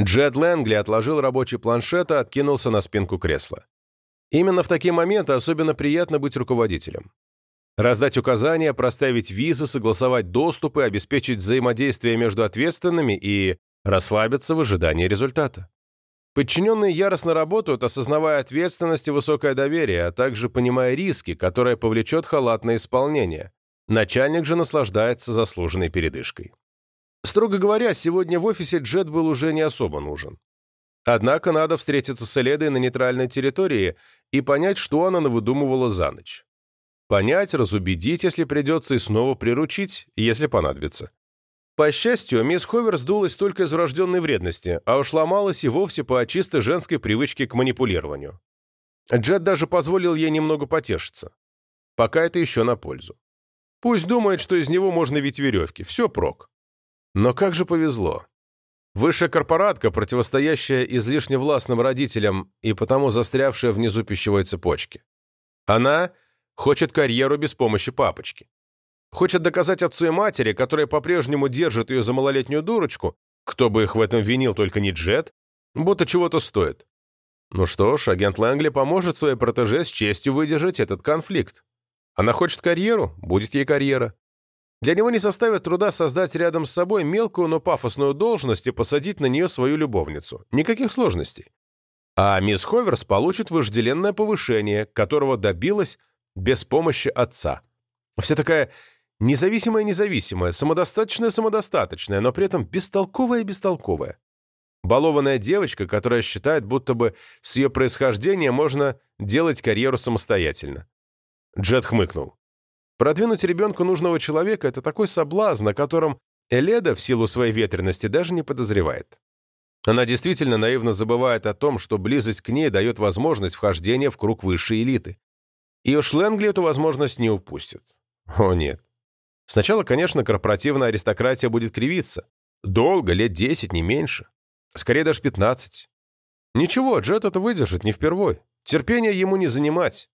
Джет Лэнгли отложил рабочий планшет и откинулся на спинку кресла. Именно в такие моменты особенно приятно быть руководителем. Раздать указания, проставить визы, согласовать доступы, обеспечить взаимодействие между ответственными и расслабиться в ожидании результата. Подчиненные яростно работают, осознавая ответственность и высокое доверие, а также понимая риски, которые повлечет халатное исполнение. Начальник же наслаждается заслуженной передышкой. Строго говоря, сегодня в офисе Джет был уже не особо нужен. Однако надо встретиться с Эледой на нейтральной территории и понять, что она навыдумывала за ночь. Понять, разубедить, если придется, и снова приручить, если понадобится. По счастью, мисс Ховер сдулась только из врожденной вредности, а уж ломалась и вовсе по чисто женской привычке к манипулированию. Джет даже позволил ей немного потешиться. Пока это еще на пользу. Пусть думает, что из него можно ведь веревки. Все прок. Но как же повезло. Высшая корпоратка, противостоящая излишне властным родителям и потому застрявшая внизу пищевой цепочки. Она хочет карьеру без помощи папочки. Хочет доказать отцу и матери, которые по-прежнему держат ее за малолетнюю дурочку, кто бы их в этом винил, только не Джет, будто чего-то стоит. Ну что ж, агент Лэнгли поможет своей протеже с честью выдержать этот конфликт. Она хочет карьеру, будет ей карьера. Для него не составит труда создать рядом с собой мелкую, но пафосную должность и посадить на нее свою любовницу. Никаких сложностей. А мисс Ховерс получит вожделенное повышение, которого добилась без помощи отца. Вся такая Независимая-независимая, самодостаточная-самодостаточная, но при этом бестолковая-бестолковая. Балованная девочка, которая считает, будто бы с ее происхождения можно делать карьеру самостоятельно. Джет хмыкнул. Продвинуть ребенку нужного человека – это такой соблазн, о котором Эледа в силу своей ветренности даже не подозревает. Она действительно наивно забывает о том, что близость к ней дает возможность вхождения в круг высшей элиты. И уж Лэнгли эту возможность не упустит. О нет. Сначала, конечно, корпоративная аристократия будет кривиться. Долго, лет 10, не меньше. Скорее даже 15. Ничего, Джет это выдержит не впервой. Терпение ему не занимать.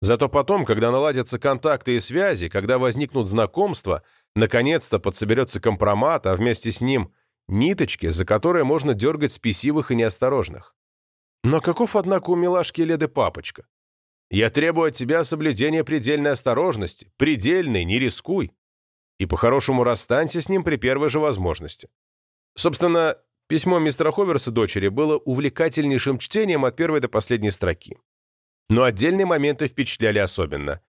Зато потом, когда наладятся контакты и связи, когда возникнут знакомства, наконец-то подсоберется компромат, а вместе с ним ниточки, за которые можно дергать спесивых и неосторожных. Но каков, однако, у милашки Леды папочка? Я требую от тебя соблюдения предельной осторожности. Предельной, не рискуй и по-хорошему расстанься с ним при первой же возможности. Собственно, письмо мистера Ховерса дочери было увлекательнейшим чтением от первой до последней строки. Но отдельные моменты впечатляли особенно.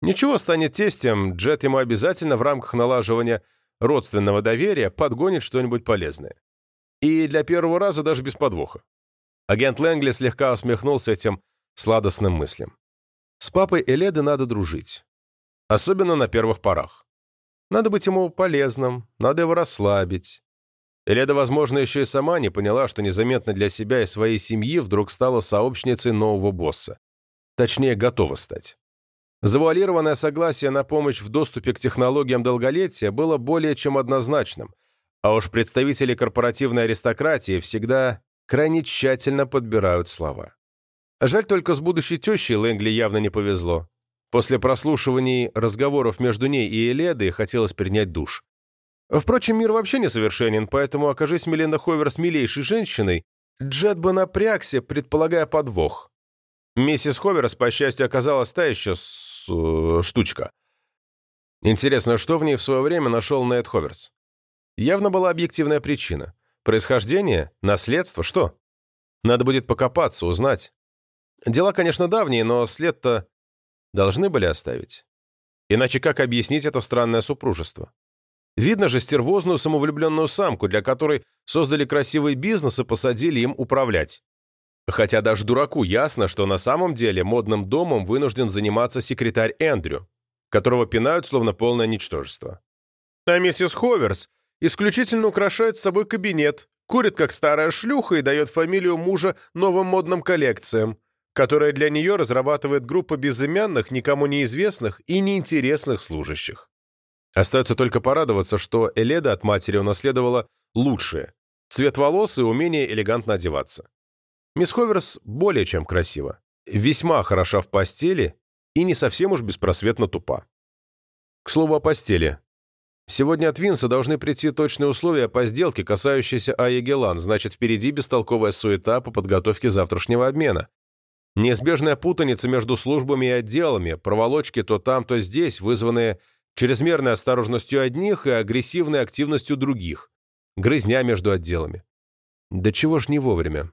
Ничего станет тестем, Джет ему обязательно в рамках налаживания родственного доверия подгонит что-нибудь полезное. И для первого раза даже без подвоха. Агент Лэнгли слегка усмехнулся этим сладостным мыслям. С папой Эледы надо дружить. Особенно на первых порах. Надо быть ему полезным, надо его расслабить. Эледа, возможно, еще и сама не поняла, что незаметно для себя и своей семьи вдруг стала сообщницей нового босса. Точнее, готова стать. Завуалированное согласие на помощь в доступе к технологиям долголетия было более чем однозначным, а уж представители корпоративной аристократии всегда крайне тщательно подбирают слова. Жаль только с будущей тещей Лэнгли явно не повезло. После прослушиваний разговоров между ней и Эледой хотелось принять душ. Впрочем, мир вообще несовершенен, поэтому, окажись Мелинда Ховер с милейшей женщиной, Джет бы напрягся, предполагая подвох. Миссис Ховерс, по счастью, оказалась та еще с... Э, штучка. Интересно, что в ней в свое время нашел Нейт Ховерс? Явно была объективная причина. Происхождение? Наследство? Что? Надо будет покопаться, узнать. Дела, конечно, давние, но след-то Должны были оставить. Иначе как объяснить это странное супружество? Видно же стервозную самовлюбленную самку, для которой создали красивый бизнес и посадили им управлять. Хотя даже дураку ясно, что на самом деле модным домом вынужден заниматься секретарь Эндрю, которого пинают словно полное ничтожество. А миссис Ховерс исключительно украшает собой кабинет, курит как старая шлюха и дает фамилию мужа новым модным коллекциям, которая для нее разрабатывает группа безымянных, никому неизвестных и неинтересных служащих. Остается только порадоваться, что Эледа от матери унаследовала лучшее – цвет волос и умение элегантно одеваться. Мисс Ховерс более чем красива, весьма хороша в постели и не совсем уж беспросветно тупа. К слову о постели. Сегодня от Винса должны прийти точные условия по сделке, касающиеся Айя Гелан, значит, впереди бестолковая суета по подготовке завтрашнего обмена. Неизбежная путаница между службами и отделами, проволочки то там, то здесь, вызванные чрезмерной осторожностью одних и агрессивной активностью других, грызня между отделами. Да чего ж не вовремя.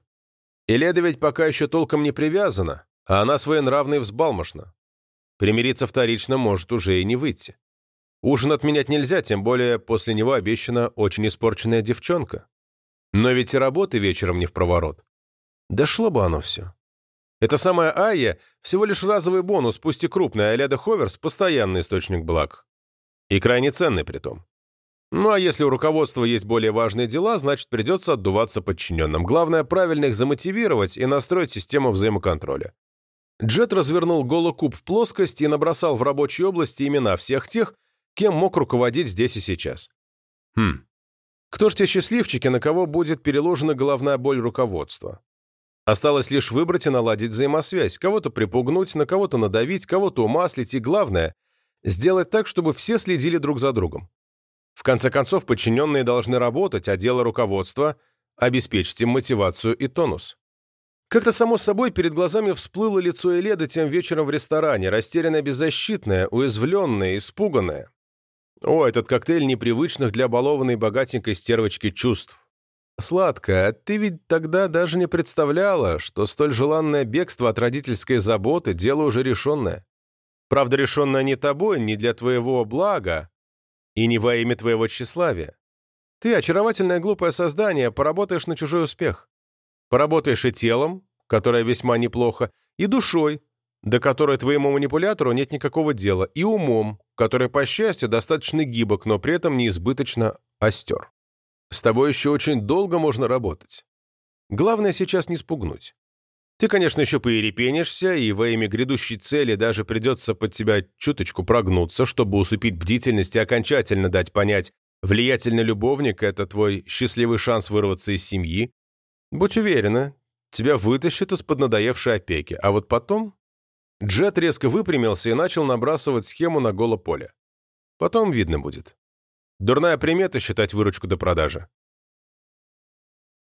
Эледа ведь пока еще толком не привязана, а она своенравна и взбалмошна. Примириться вторично может уже и не выйти. Ужин отменять нельзя, тем более после него обещана очень испорченная девчонка. Но ведь и работы вечером не в проворот. Дошло бы оно все. Это самая Айя – всего лишь разовый бонус, пусть и крупный, а Эляда Ховерс – постоянный источник благ. И крайне ценный при том. Ну а если у руководства есть более важные дела, значит придется отдуваться подчиненным. Главное – правильно их замотивировать и настроить систему взаимоконтроля. Джет развернул голокуб в плоскость и набросал в рабочей области имена всех тех, кем мог руководить здесь и сейчас. Хм. Кто ж те счастливчики, на кого будет переложена головная боль руководства? Осталось лишь выбрать и наладить взаимосвязь, кого-то припугнуть, на кого-то надавить, кого-то умаслить и, главное, сделать так, чтобы все следили друг за другом. В конце концов, подчиненные должны работать, а дело руководства – обеспечить им мотивацию и тонус. Как-то само собой перед глазами всплыло лицо Эледа тем вечером в ресторане, растерянная беззащитная, уязвленная, испуганная. О, этот коктейль непривычных для балованной богатенькой стервочки чувств. Сладкая, ты ведь тогда даже не представляла, что столь желанное бегство от родительской заботы – дело уже решенное. Правда, решенное не тобой, не для твоего блага и не во имя твоего тщеславия. Ты, очаровательное глупое создание, поработаешь на чужой успех. Поработаешь и телом, которое весьма неплохо, и душой, до которой твоему манипулятору нет никакого дела, и умом, который, по счастью, достаточно гибок, но при этом неизбыточно остер. С тобой еще очень долго можно работать. Главное сейчас не спугнуть. Ты, конечно, еще поерепенишься, и во имя грядущей цели даже придется под тебя чуточку прогнуться, чтобы усыпить бдительность и окончательно дать понять, влиятельный любовник — это твой счастливый шанс вырваться из семьи. Будь уверена, тебя вытащат из-под надоевшей опеки, а вот потом... Джет резко выпрямился и начал набрасывать схему на голо поле. Потом видно будет. Дурная примета считать выручку до продажи.